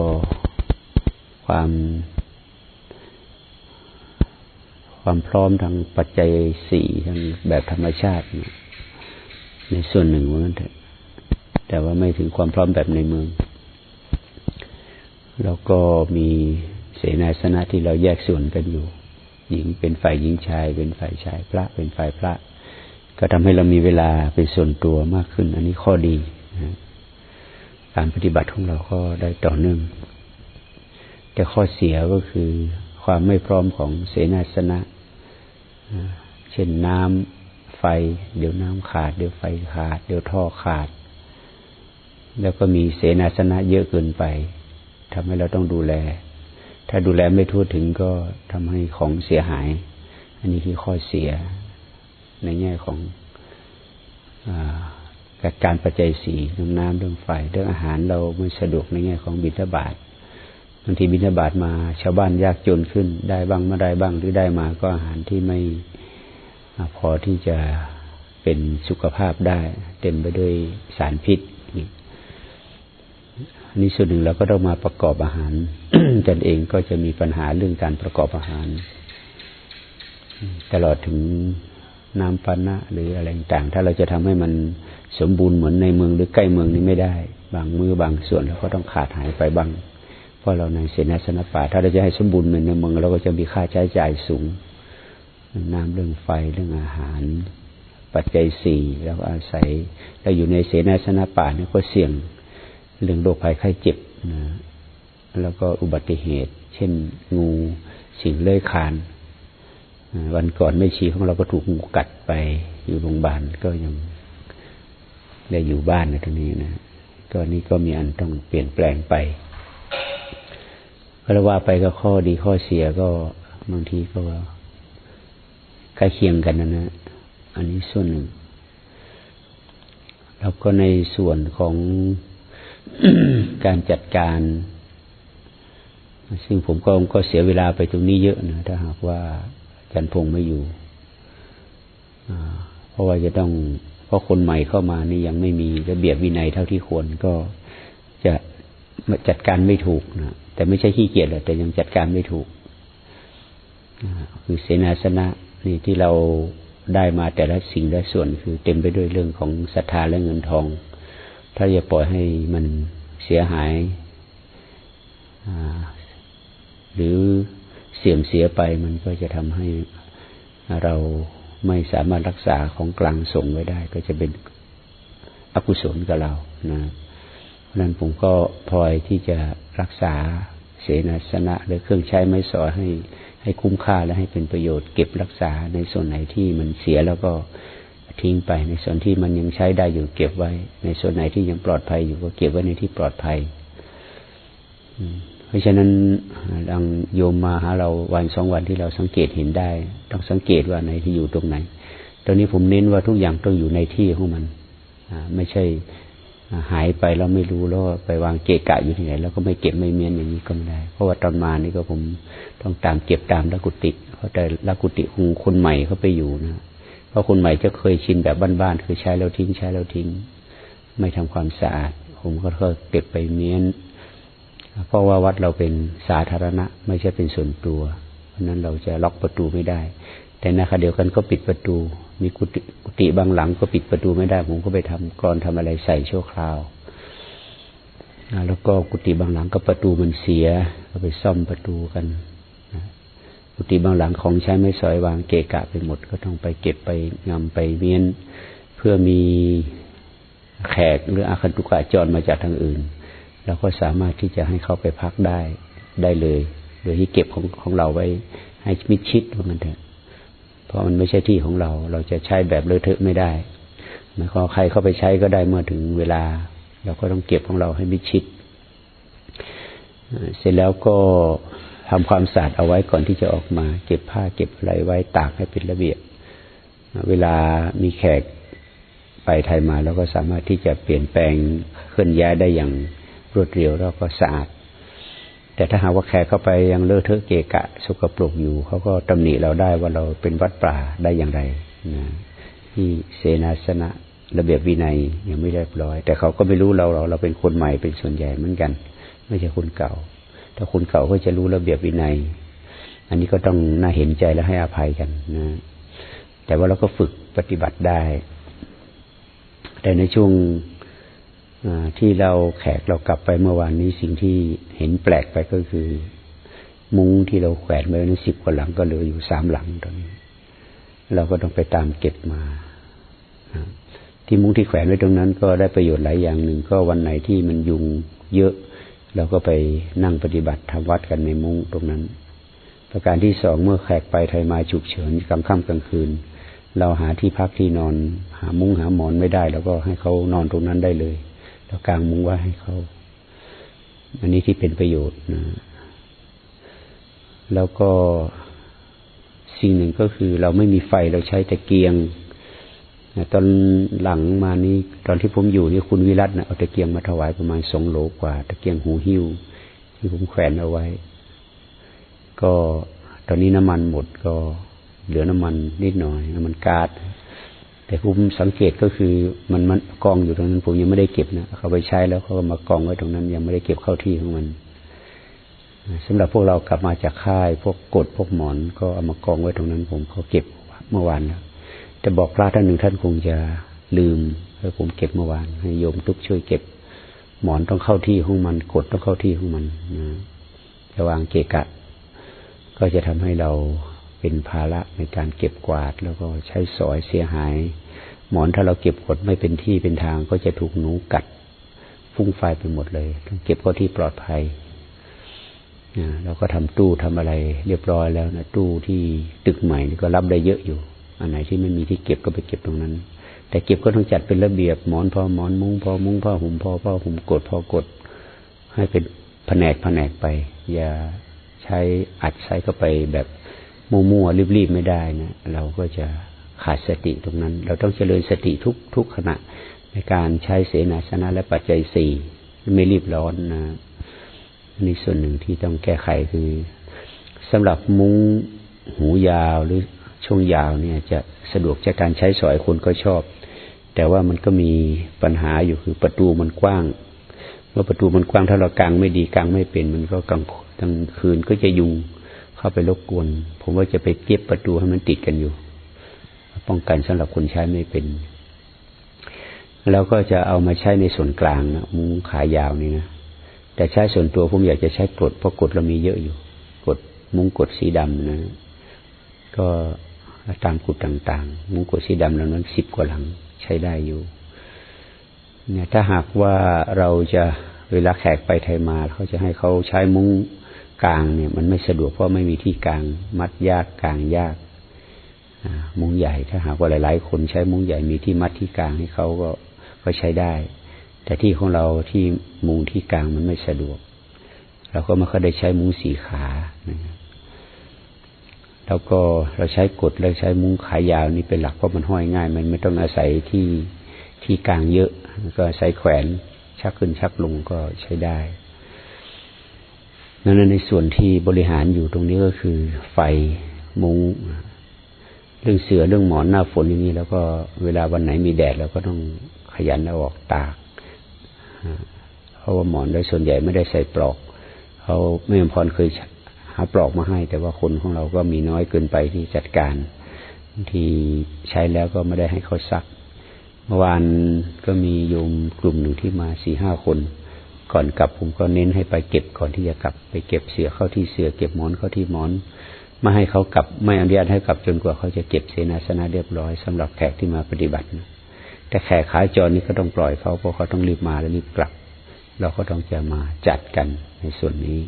ความความพร้อมทางปัจจัยสี่ทางแบบธรรมชาติ ในส่วนหนึ่งว่านั้นเถอะแต่ว่าไม่ถึงความพร้อมแบบในเมือง แล้วก็มีเสนาสนะที่เราแยกส่วนกันอยู่ หญิงเป็นฝ่ายหญิงชาย เป็นฝ่ายชายพระ เป็นฝ่ายพระ ก็ทำให้เรามีเวลาเป็นส่วนตัวมากขึ้น อันนี้ข้อดีนะการปฏิบัติของเราก็ได้ต่อเนื่อง แต่ข้อเสียก็คือความไม่พร้อมของเสนาสนะ เช่นน้ำไฟ เดี๋ยวน้ำขาด เดี๋ยวไฟขาด เดี๋ยวท่อขาด แล้วก็มีเสนาสนะเยอะเกินไปทำให้เราต้องดูแล ถ้าดูแลไม่ทั่วถึงก็ทำให้ของเสียหาย อันนี้คือข้อเสีย ในแง่ของกัดการปัจจัยสีเรื่องน้ำเรื่องไฟเรื่องอาหารเราไม่สะดวกในแง่ของบิณฑบาตบางทีบิณฑบาตมาชาวบ้านยากจนขึ้น ได้บ้างไม่ได้บ้างหรือได้มาก็อาหารที่ไม่พอที่จะเป็นสุขภาพได้ เต็มไปด้วยสารพิษนี่ส่วนหนึ่งเราก็ต้องมาประกอบอาหารกันเองก็จะมีปัญหาเรื่องการประกอบอาหาร ตลอดถึง น้ำปานะหรืออะไรต่างถ้าเราจะทำให้มันสมบูรณ์เหมือนในเมืองหรือใกล้เมืองนี้ไม่ได้ บางมือบางส่วนเราก็ต้องขาดหายไปบาง เพราะเราในเสนาสนะป่า ถ้าเราจะให้สมบูรณ์เหมือนในเมืองเราก็จะมีค่าใช้จ่ายสูง น้ำเรื่องไฟเรื่องอาหาร ปัจจัยสี่เราอาศัยเราอยู่ในเสนาสนะป่านี่ก็เสี่ยงเรื่องโรคภัยไข้เจ็บนะแล้วก็อุบัติเหตุ เช่น งูสิ่งเลื้อยคาน วันก่อนไม่ชีของเราก็ถูกงูกัดไปอยู่โรงพยาบาลก็ยังได้อยู่บ้านในตรงนี้นะก็นี่ก็มีอันต้องเปลี่ยนแปลงไปก็ว่าไปก็ข้อดีข้อเสียก็บางทีก็ใกล้เคียงกันนะนะอันนี้ส่วนหนึ่งแล้วก็ในส่วนของการจัดการ ซึ่งผมก็ก็เสียเวลาไปตรงนี้เยอะนะถ้าหากว่า จันพงไม่อยู่เพราะว่าจะต้องเพราะคนใหม่เข้ามานี่ยังไม่มีระเบียบวินัยเท่าที่ควรก็จะจัดการไม่ถูกนะแต่ไม่ใช่ขี้เกียจหรอกแต่ยังจัดการไม่ถูกคือเสนาสนะนี่ที่เราได้มาแต่ละสิ่งและส่วนคือเต็มไปด้วยเรื่องของศรัทธาและเงินทอง ถ้าจะปล่อยให้มันเสียหายหรือ เสื่อมเสียไปมันก็จะทำให้เราไม่สามารถรักษาของกลางส่งไว้ได้ ก็จะเป็นอกุศลกับเรานะเพราะนั้นผมก็พลอยที่จะรักษาเสนาสนะหรือเครื่องใช้ไม้สอยให้ให้คุ้มค่าและให้เป็นประโยชน์ เก็บรักษาในส่วนไหนที่มันเสียแล้วก็ทิ้งไป ในส่วนที่มันยังใช้ได้อยู่เก็บไว้ ในส่วนไหนที่ยังปลอดภัยอยู่ก็เก็บไว้ในที่ปลอดภัย เพราะฉะนั้นดังโยมมาหาเราวันสองวันที่เราสังเกตเห็นได้ ต้องสังเกตว่าไหนที่อยู่ตรงไหน ตอนนี้ผมเน้นว่าทุกอย่างต้องอยู่ในที่ของมันไม่ใช่หายไปแล้วไม่รู้แล้วไปวางเกะกะอยู่ที่ไหน แล้วก็ไม่เก็บไม่เมียนอย่างนี้ก็ไม่ได้ เพราะว่าตอนมานี่ก็ผมต้องตามเก็บตามละกุติ เพราะแต่ละกุติของคนใหม่เขาไปอยู่นะเพราะคนใหม่จะเคยชินแบบบ้านๆคือใช้แล้วทิ้งใช้แล้วทิ้ง ไม่ทำความสะอาด ผมก็เก็บไปเมียน เพราะว่าวัดเราเป็นสาธารณะ ไม่ใช่เป็นส่วนตัว เพราะนั้นเราจะล็อกประตูไม่ได้ แต่นขณะเดียวกันก็ปิดประตู มีกุฏิบางหลังก็ปิดประตูไม่ได้ ผมก็ไปทำกรอนทำอะไรใส่ชั่วคราว แล้วก็กุฏิบางหลังก็ประตูมันเสีย ก็ไปซ่อมประตูกัน กุฏิบางหลังของใช้ไม่สอยวางเกะกะไปหมด ก็ต้องไปเก็บไปงำไปเมียนเพื่อมีแขกหรืออาคันตุกะจรมาจากทางอื่น เราก็สามารถที่จะให้เขาไปพักได้ได้เลย โดยที่เก็บของของเราไว้ให้มิดชิดว่ามันเถอะเพราะมันไม่ใช่ที่ของเรา เราจะใช้แบบเลอะเทอะไม่ได้หมายความใครเข้าไปใช้ก็ได้เมื่อถึงเวลา เราก็ต้องเก็บของเราให้มิดชิด เสร็จแล้วก็ทำความสะอาดเอาไว้ก่อนที่จะออกมา เก็บผ้าเก็บอะไรไว้ตากให้เป็นระเบียบ เวลามีแขกไปไทยมาเราก็สามารถที่จะเปลี่ยนแปลงเคลื่อนย้ายได้อย่าง รวดเร็วแล้วก็สะอาด แต่ถ้าหากว่าแขกเข้าไปยังเลอะเทอะเกะกะสกปรกอยู่ เขาก็ตำหนิเราได้ว่าเราเป็นวัดป่าได้อย่างไรนะที่เสนาสนะระเบียบวินัยยังไม่เรียบร้อย แต่เขาก็ไม่รู้เราเราเราเป็นคนใหม่เป็นส่วนใหญ่เหมือนกัน ไม่ใช่คนเก่า ถ้าคนเก่าก็จะรู้ระเบียบวินัย อันนี้ก็ต้องน่าเห็นใจและให้อภัยกันนะ แต่ว่าเราก็ฝึกปฏิบัติได้ แต่ในช่วง ที่เราแขกเรากลับไปเมื่อวานนี้สิ่งที่เห็นแปลกไปก็คือ มุ้งที่เราแขวนไว้ในสิบกว่าหลังก็เหลืออยู่สามหลังตอนนี้ เราก็ต้องไปตามเก็บมาที่มุ้งที่แขวนไว้ตรงนั้น ก็ได้ประโยชน์หลายอย่างหนึ่งก็วันไหนที่มันยุงเยอะเราก็ไปนั่งปฏิบัติทำวัดกันในมุ้งตรงนั้น ประการที่สองเมื่อแขกไปไทยมาฉุกเฉินกลางค่ำกลางคืน เราหาที่พักที่นอน หามุ้งหาหมอนไม่ได้ แล้วก็ให้เขานอนตรงนั้นได้เลย เรากางมุ้งไว้ให้เขาอันนี้ที่เป็นประโยชน์นะ แล้วก็สิ่งหนึ่งก็คือ เราไม่มีไฟเราใช้ตะเกียงตอนหลังมานี้ตอนที่ผมอยู่นี่คุณวิรัตนะเอาตะเกียงมาถวายประมาณสองโลกว่า ตะเกียงหูหิ้วที่ผมแขวนเอาไว้ ก็ตอนนี้น้ำมันหมดก็เหลือน้ำมันนิดหน่อยน้ำมันกาด แต่ผมสังเกตก็คือมันมันกองอยู่ตรงนั้น ผมยังไม่ได้เก็บนะเขาไปใช้แล้วเขาก็มากองไว้ตรงนั้น ยังไม่ได้เก็บเข้าที่ของมันสำหรับพวกเรากลับมาจากค่าย พวกกดพวกหมอนก็เอามากองไว้ตรงนั้น ผมเขาเก็บเมื่อวานแล้วแต่บอกพระท่านหนึ่งท่านคงจะลืมแล้วผมเก็บเมื่อวาน ให้โยมทุกช่วยเก็บ หมอนต้องเข้าที่ของมัน กดต้องเข้าที่ของมันนะจะวางเกะกะ ก็จะทำให้เรา เป็นภาระในการเก็บกวาดแล้วก็ใช้สอยเสียหาย หมอนถ้าเราเก็บกดไม่เป็นที่เป็นทางก็จะถูกหนูกัดฟุ้งไฟไปหมดเลยต้องเก็บเข้าที่ปลอดภัยเราก็ทำตู้ทำอะไร เรียบร้อยแล้วนะตู้ที่ตึกใหม่ก็รับได้เยอะอยู่ อันไหนที่ไม่มีที่เก็บก็ไปเก็บตรงนั้น แต่เก็บก็ต้องจัดเป็นระเบียบหมอนพอหมอนมุ้งพอมุ้งพอหุ่มพอพอหุ่มกดพอกด ให้เป็นแผนกแผนกไป อย่าใช้อัดใช้เข้าไปแบบ มั่วๆรีบๆไม่ได้นะเราก็จะขาดสติตรงนั้น เราต้องเจริญสติทุกทุกขณะในการใช้เสนาสนะและปัจจัยสี่ไม่รีบร้อนนะนี่ส่วนหนึ่งที่ต้องแก้ไขคือสำหรับมุ้งหูยาวหรือช่วงยาวเนี่ยจะสะดวกจากการใช้สอยคนก็ชอบ แต่ว่ามันก็มีปัญหาอยู่คือประตูมันกว้างเมื่อประตูมันกว้างถ้าเรากางไม่ดีกางไม่เป็น มันก็กลางกลางคืนก็จะยุง เข้าไปรบกวน ผมว่าจะไปเก็บประตูให้มันติดกันอยู่ ป้องกันสำหรับคนใช้ไม่เป็น แล้วก็จะเอามาใช้ในส่วนกลางนะมุ้งขายาวนี่นะแต่ใช้ส่วนตัวผมอยากจะใช้กดเพราะกดเรามีเยอะอยู่กดมุ้งกดสีดำนะ ก็ตามกุดต่าง ๆ มุ้งกดสีดำแล้วนั้นสิบกว่าหลังใช้ได้อยู่เนี่ยถ้าหากว่าเราจะเวลาแขกไปไทยมาเขาจะให้เขาใช้มุ้ง กลางเนี่ยมันไม่สะดวกเพราะไม่มีที่กลาง มัดยากกลางยากมุ้งใหญ่ถ้าหากว่าหลาย ๆ คนใช้มุ้งใหญ่มีที่มัดที่กลางให้เขาก็ก็ใช้ได้ แต่ที่ของเราที่มุ้งที่กลางมันไม่สะดวก เราก็ไม่ค่อยได้ใช้มุ้งสีขานะแล้วก็เราใช้กดแล้วใช้มุ้งขายาวนี่เป็นหลักเพราะมันห้อยง่าย มันไม่ต้องอาศัยที่ที่กลางเยอะ ก็ใช้แขวนชักขึ้นชักลงก็ใช้ได้ นั้นในส่วนที่บริหารอยู่ตรงนี้ก็คือ ไฟมุง้งเรื่องเสือเรื่องหมอนหน้าฝนอย่างนี้ แล้วก็เวลาวันไหนมีแดดเราก็ต้องขยันเอาออกตากเพราะว่าหมอนโดยส่วนใหญ่ไม่ได้ใส่ปลอกเขาไม่พรเคยหาปลอกมาให้ แต่ว่าคนของเราก็มีน้อยเกินไปที่จัดการที่ใช้แล้วก็ไม่ได้ให้เขาซัก เมื่อวานก็มีโยมกลุ่มหนึ่งที่มาสี่ห้าคน ก่อนกลับผมก็เน้นให้ไปเก็บก่อนที่จะกลับ ไปเก็บเสือเข้าที่เสือเก็บหมอนเข้าที่หมอนไม่ให้เขากลับไม่อนุญาตให้กลับจนกว่าเขาจะเก็บเสนาสนะเรียบร้อยสำหรับแขกที่มาปฏิบัติแต่แขกขายจรนี่ก็ต้องปล่อยเขาเพราะเขาต้องรีบมาแล้วรีบกลับ เราก็ต้องจะมาจัดกันในส่วนนี้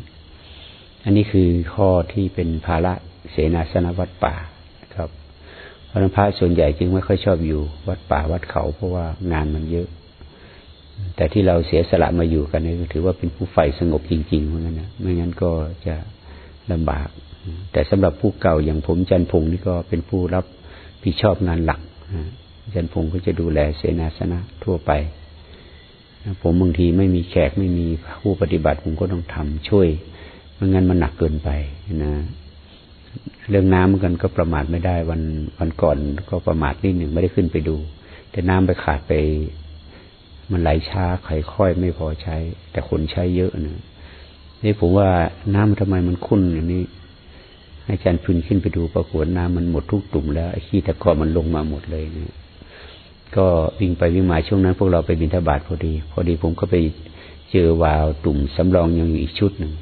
อันนี้คือข้อที่เป็นภาระเสนาสนะวัดป่าครับพระนพระส่วนใหญ่จึงไม่ค่อยชอบอยู่วัดป่าวัดเขาเพราะว่างานมันเยอะ แต่ที่เราเสียสละมาอยู่กันนี่ถือว่าเป็นผู้ใฝ่สงบจริงๆเพราะงั้นนะไม่งั้นก็จะลำบาก แต่สำหรับผู้เก่าอย่างผมจันพงศ์นี่ก็เป็นผู้รับผิดชอบงานหลักจันพงศ์ก็จะดูแลเสนาสนะทั่วไปผมบางทีไม่มีแขกไม่มีผู้ปฏิบัติผมก็ต้องทำช่วยไม่งั้นมันหนักเกินไปนะเรื่องน้ำกันก็ประมาทไม่ได้วันวันก่อนก็ประมาทนิดหนึ่งไม่ได้ขึ้นไปดู แต่น้ำไปขาดไป มันไหลช้าค่อยๆไม่พอใช้ แต่คนใช้เยอะนะนี่ผมว่าน้ำทำไมมันขุ่นอย่างนี้อาจารย์พึนขึ้นไปดูปรากฏน้ำมันหมดทุกตุ่มแล้วไอ้ขี้ตะกอนมันลงมาหมดเลยนะก็วิ่งไปวิ่งมาช่วงนั้น พวกเราไปบินทบาทพอดี พอดีผมก็ไปเจอวาวตุ่มสำรองยังอยู่อีกชุดหนึ่ง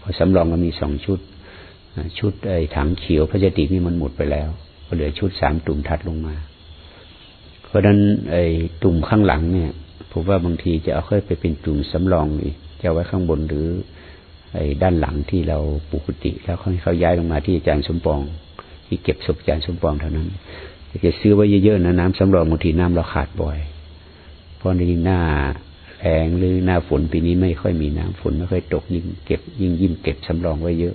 พอสำรองก็มีสองชุด ชุดไอ้ถังเขียวพระเจตินี่มันหมดไปแล้วก็เหลือชุดสามตุ่มทัดลงมา เพราะฉะนั้นไอ้ตุ่มข้างหลังเนี่ย ผมว่าบางทีจะเอาค่อยไปเป็นจุ่มสำรองอีกจะไว้ข้างบนหรือไอ้ด้านหลังที่เราปุกติ แล้วเขาเขาย้ายลงมาที่อาจารย์สมปอง ที่เก็บศพอาจารย์สมปองเท่านั้นจะซื้อไว้เยอะๆนะน้ำสำรองบางทีน้ำเราขาดบ่อย เพราะในหน้าแรงหรือหน้าฝนปีนี้ไม่ค่อยมีน้ำฝนไม่ค่อยตกยิ่งเก็บ ยิ่งยิ่งเก็บสำรองไว้เยอะ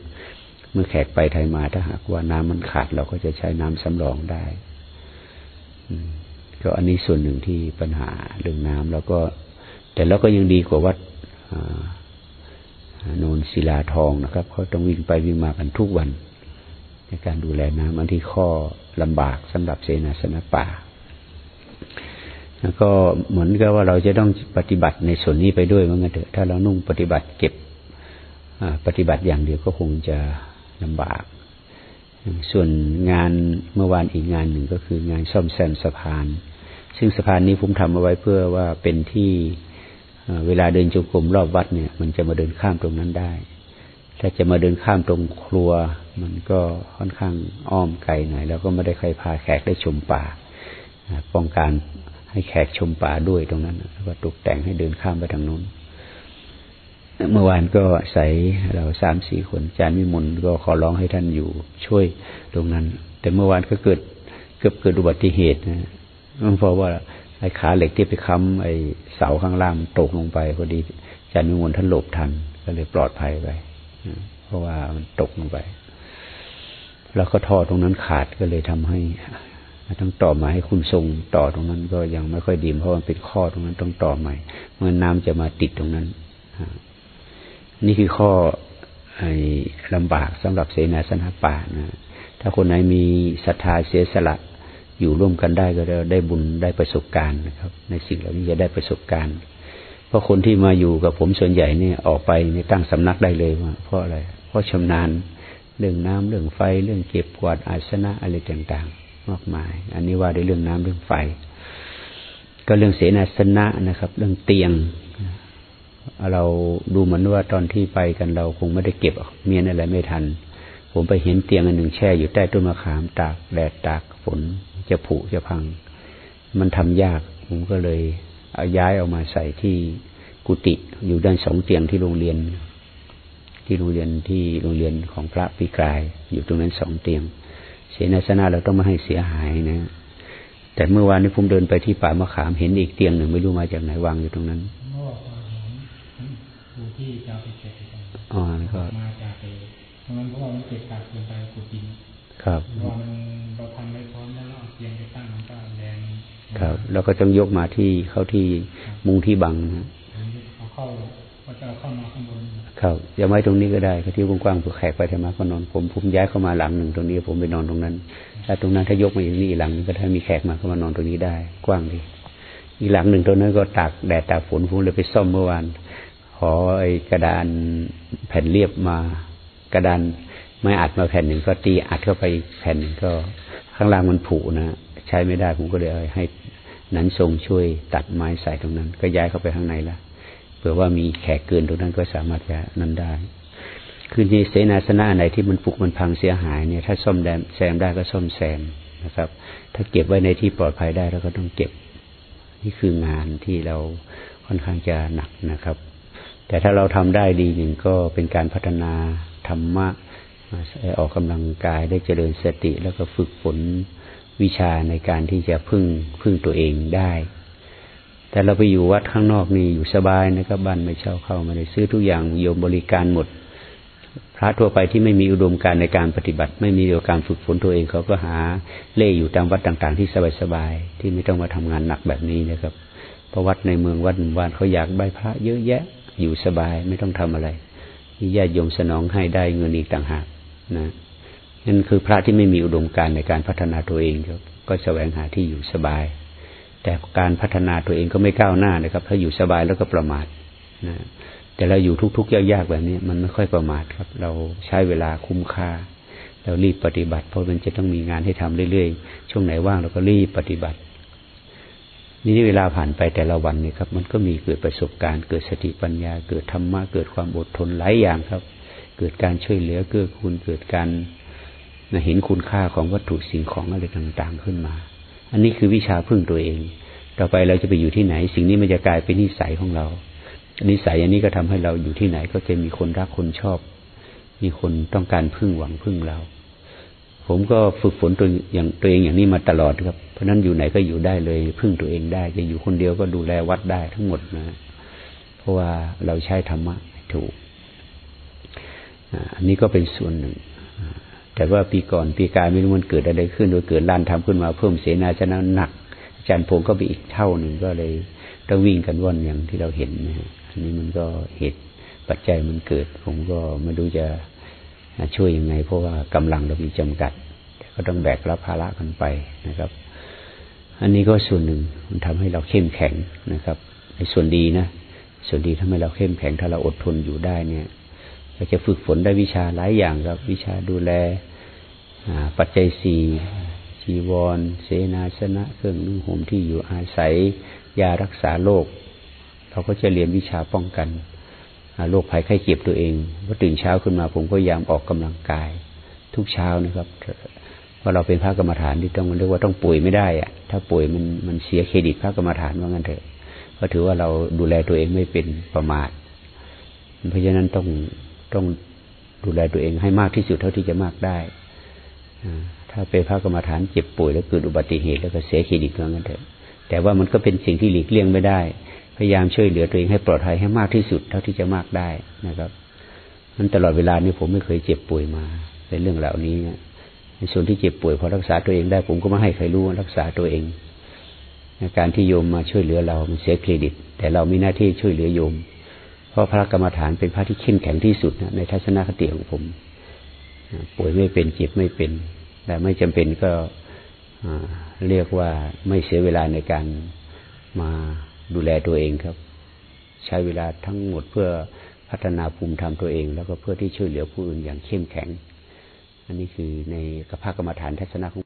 เมื่อแขกไปไทยมาถ้าหากว่าน้ำมันขาดเราก็จะใช้น้ำสำรองได้ อืม ก็อันนี้ส่วนหนึ่งที่ปัญหาเรื่องน้ำแล้วก็ แต่แล้วก็ยังดีกว่าวัดโนนศิลาทองนะครับเขาต้องวิ่งไปวิ่งมากันทุกวัน ในการดูแลน้ำอันที่ข้อลำบากสำหรับเสนาสนะป่า แล้วก็เหมือนกับว่าเราจะต้องปฏิบัติในส่วนนี้ไปด้วยเมื่อเถอะถ้าเรานุ่งปฏิบัติเก็บปฏิบัติอย่างเดียวก็คงจะลำบาก ส่วนงานเมื่อวานอีกงานหนึ่งก็คืองานซ่อมแซมสะพาน ซึ่งสะพานนี้ผมทำเอาไว้เพื่อว่าเป็นที่เวลาเดินจงกรมรอบวัดเนี่ย มันจะมาเดินข้ามตรงนั้นได้ ถ้าจะมาเดินข้ามตรงครัว มันก็ค่อนข้างอ้อมไกลหน่อย แล้วก็ไม่ได้ใครพาแขกได้ชมป่า ป้องกันให้แขกชมป่าด้วยตรงนั้นแล้วก็ตกแต่งให้เดินข้ามไปทางนู้น เมื่อวานก็ใส่เราสามสี่คนอาจารย์มิมลก็ขอร้องให้ท่านอยู่ช่วยตรงนั้น แต่เมื่อวานก็เกิดเกือบเกิดอุบัติเหตุนะ เพราะว่าไอ้ขาเหล็กที่ไปค้ำไอ้เสาข้างล่างตกลงไปพอดีจันมิมลท่านหลบทัน ก็เลยปลอดภัยไปเพราะว่ามันตกลงไป แล้วก็ท่อตรงนั้นขาดก็เลยทำให้ต้องต่อมาให้คุณทรงต่อตรงนั้นก็ยังไม่ค่อยดีเพราะมันเป็นข้อตรงนั้นต้องต่อใหม่ เมื่อน้ำจะมาติดตรงนั้นนี่คือข้อไอ้ลำบากสำหรับเสนาสนะป่านะถ้าคนไหนมีศรัทธาเสียสละ อยู่ร่วมกันได้ก็ได้บุญได้ประสบการณ์นะครับ ในสิ่งเหล่านี้จะได้ประสบการณ์ เพราะคนที่มาอยู่กับผมส่วนใหญ่เนี่ยออกไปในตั้งสำนักได้เลยว่าเพราะอะไร เพราะชำนาญเรื่องน้ำเรื่องไฟ เรื่องเก็บกวาดอาสนะอะไรต่างๆ มากมาย อันนี้ว่าในเรื่องน้ำเรื่องไฟ ก็เรื่องเสนาสนะนะครับ เรื่องเตียง เราดูเหมือนว่าตอนที่ไปกันเราคงไม่ได้เก็บเมียนอะไรไม่ทัน ผมไปเห็นเตียงอันหนึ่งแช่อยู่ใต้ต้นมะขามตากแดดตากฝน จะผุจะพัง มันทำยาก ผมก็เลยเอาย้ายออกมาใส่ที่กุฏิอยู่ด้านสองเตียงที่โรงเรียน ที่โรงเรียนที่โรงเรียนของพระปีกาย อยู่ตรงนั้นสองเตียง เสนาสนะเราต้องไม่ให้เสียหายนะ แต่เมื่อวานนี้ผมเดินไปที่ป่ามะขามเห็นอีกเตียงหนึ่งไม่รู้มาจากไหนวางอยู่ตรงนั้นที่จะไปเก็บอ๋อก็มาจากไปตรงนั้นเพราะว่ามันเก็บกักเกินไปกุฏิครับเพราะว่ามันเราทำไม่พร้อมแล้ว เอาเตียงไปตั้งมันก็แรงครับ แล้วก็ต้องยกมาที่เข้าที่มุงที่บังนะเอาเข้าก็จะเอาเข้ามาข้างบนครับจะไว้ตรงนี้ก็ได้ที่กว้างๆเผื่อแขกไปทำมาก็นอนผมผมย้ายเข้ามาหลังหนึ่งตรงนี้ ผมไปนอนตรงนั้น ถ้าตรงนั้นถ้ายกมาอย่างนี้หลังนี้ก็ถ้ามีแขกมาก็มานอนตรงนี้ได้ กว้างดีอีกหลังหนึ่งตรงนั้นก็ตากแดดตากฝนผมเลยไปซ่อมเมื่อวานขอไอ้กระดานแผ่นเรียบมากระดานไม่อัดมาแผ่นหนึ่งก็ตีอัดเข้าไปแผ่นหนึ่งก็ ข้างล่างมันผุนะ ใช้ไม่ได้ผมก็เลยให้นั้นทรงช่วยตัดไม้ใส่ตรงนั้น ก็ย้ายเข้าไปข้างในละเผื่อว่ามีแขกเกินตรงนั้นก็สามารถจะนั้นได้ คือในเสนาสนะไหนที่มันปุกมันพังเสียหายเนี่ย ถ้าซ่อมแซมได้ก็ซ่อมแซมนะครับ ถ้าเก็บไว้ในที่ปลอดภัยได้เราก็ต้องเก็บ นี่คืองานที่เราค่อนข้างจะหนักนะครับ แต่ถ้าเราทำได้ดีหนึ่งก็เป็นการพัฒนาธรรมะ ออกกำลังกายได้เจริญสติ แล้วก็ฝึกฝนวิชาในการที่จะพึ่งพึ่งตัวเองได้ แต่เราไปอยู่วัดข้างนอกนี่อยู่สบายนะครับบ้านไม่เช่าเข้ามาได้ซื้อทุกอย่างโยมบริการหมด พระทั่วไปที่ไม่มีอุดมการในการปฏิบัติ ไม่มีอุดมการฝึกฝนตัวเองเขาก็หาเล่อยู่ตามวัดต่าง ๆ ที่สบายๆที่ไม่ต้องมาทำงานหนักแบบนี้นะครับเพราะวัดในเมืองวัดหมู่บ้านเขาอยากใบพระเยอะแยะ อยู่สบายไม่ต้องทำอะไรญาติโยมสนองให้ได้เงินอีกต่างหาก นะนั่นคือพระที่ไม่มีอุดมการในการพัฒนาตัวเองครับ ก็แสวงหาที่อยู่สบาย แต่การพัฒนาตัวเองก็ไม่ก้าวหน้านะครับ ถ้าอยู่สบายแล้วก็ประมาทนะแต่เราอยู่ทุกๆยากๆแบบนี้ มันไม่ค่อยประมาทครับ เราใช้เวลาคุ้มค่า เรารีบปฏิบัติ เพราะมันจะต้องมีงานให้ทำเรื่อยๆ ช่วงไหนว่างเราก็รีบปฏิบัตินี่เวลาผ่านไปแต่ละวันนี่ครับ มันก็มีเกิดประสบการณ์ เกิดสติปัญญา เกิดธรรมะเกิดความอดทนหลายอย่างครับ เกิดการช่วยเหลือเกื้อกูลเกิดการเห็นคุณค่าของวัตถุสิ่งของอะไรต่างๆขึ้นมา อันนี้คือวิชาพึ่งตัวเอง ต่อไปเราจะไปอยู่ที่ไหน สิ่งนี้มันจะกลายเป็นนิสัยของเรา นิสัยอันนี้ก็ทำให้เราอยู่ที่ไหนก็จะมีคนรักคนชอบ มีคนต้องการพึ่งหวังพึ่งเรา ผมก็ฝึกฝนตัวอย่างตัวเองอย่างนี้มาตลอดครับ เพราะนั้นอยู่ไหนก็อยู่ได้เลย พึ่งตัวเองได้ จะอยู่คนเดียวก็ดูแลวัดได้ทั้งหมดนะ เพราะว่าเราใช้ธรรมะถูก อันนี้ก็เป็นส่วนหนึ่ง แต่ว่าปีก่อนปีกายไม่รู้มันเกิดอะไรขึ้นโดยเกิดลานทำขึ้นมาเพิ่มเสนาชนะหนัก อาจารย์พงศ์ก็ไปอีกเท่าหนึ่งก็เลยต้องวิ่งกันว่อนอย่างที่เราเห็นนะอันนี้มันก็เหตุปัจจัยมันเกิด ผมก็ไม่รู้จะช่วยยังไง เพราะว่ากำลังเรามีจำกัดก็ต้องแบกรับภาระกันไปนะครับ อันนี้ก็ส่วนหนึ่งมันทำให้เราเข้มแข็งนะครับในส่วนดีนะ ส่วนดีทำให้เราเข้มแข็งถ้าเราอดทนอยู่ได้เนี่ย เราจะฝึกฝนได้วิชาหลายอย่างครับ วิชาดูแลปัจจัยสี่จีวร เสนาสนะ เครื่องนุ่งห่มที่อยู่อาศัย ยารักษาโรคเราก็จะเรียนวิชาป้องกันโรคภัยไข้เจ็บตัวเองพอตื่นเช้าขึ้นมาผมก็พยายามออกกำลังกาย ทุกเช้านะครับเพราเราเป็นพระกรรมฐานที่ต้องเรียกว่าต้องป่วยไม่ได้อะถ้าป่วยมันมันเสียเครดิตพระกรรมฐานว่างั้นเถอะก็ถือว่าเราดูแลตัวเองไม่เป็นประมาท เพราะฉะนั้นต้อง ต้องดูแลตัวเองให้มากที่สุดเท่าที่จะมากได้ ถ้าเป็นพระกรรมฐานเจ็บป่วยแล้วเกิดอุบัติเหตุแล้วก็เสียเครดิตว่างั้นเถอะ แต่ว่ามันก็เป็นสิ่งที่หลีกเลี่ยงไม่ได้ พยายามช่วยเหลือตัวเองให้ปลอดภัยให้มากที่สุดเท่าที่จะมากได้นะครับนั้นตลอดเวลานี้ผมไม่เคยเจ็บป่วยมาในเรื่องเหล่านี้ในส่วนที่เจ็บป่วยพอรักษาตัวเองได้ ผมก็ไม่ให้ใครรู้รักษาตัวเองการที่โยมมาช่วยเหลือเรามันเสียเครดิต แต่เรามีหน้าที่ช่วยเหลือโยม เพราะพระกรรมฐานเป็นพระที่เข้มแข็งที่สุดนะในทัศนคติของผมป่วยไม่เป็นเจ็บไม่เป็น แต่ไม่จำเป็นก็เรียกว่าไม่เสียเวลาในการมาดูแลตัวเองครับ ใช้เวลาทั้งหมดเพื่อพัฒนาภูมิธรรมตัวเอง แล้วก็เพื่อที่ช่วยเหลือผู้อื่นอย่างเข้มแข็ง อันนี้คือในกระพากรรมฐานทัศนะของ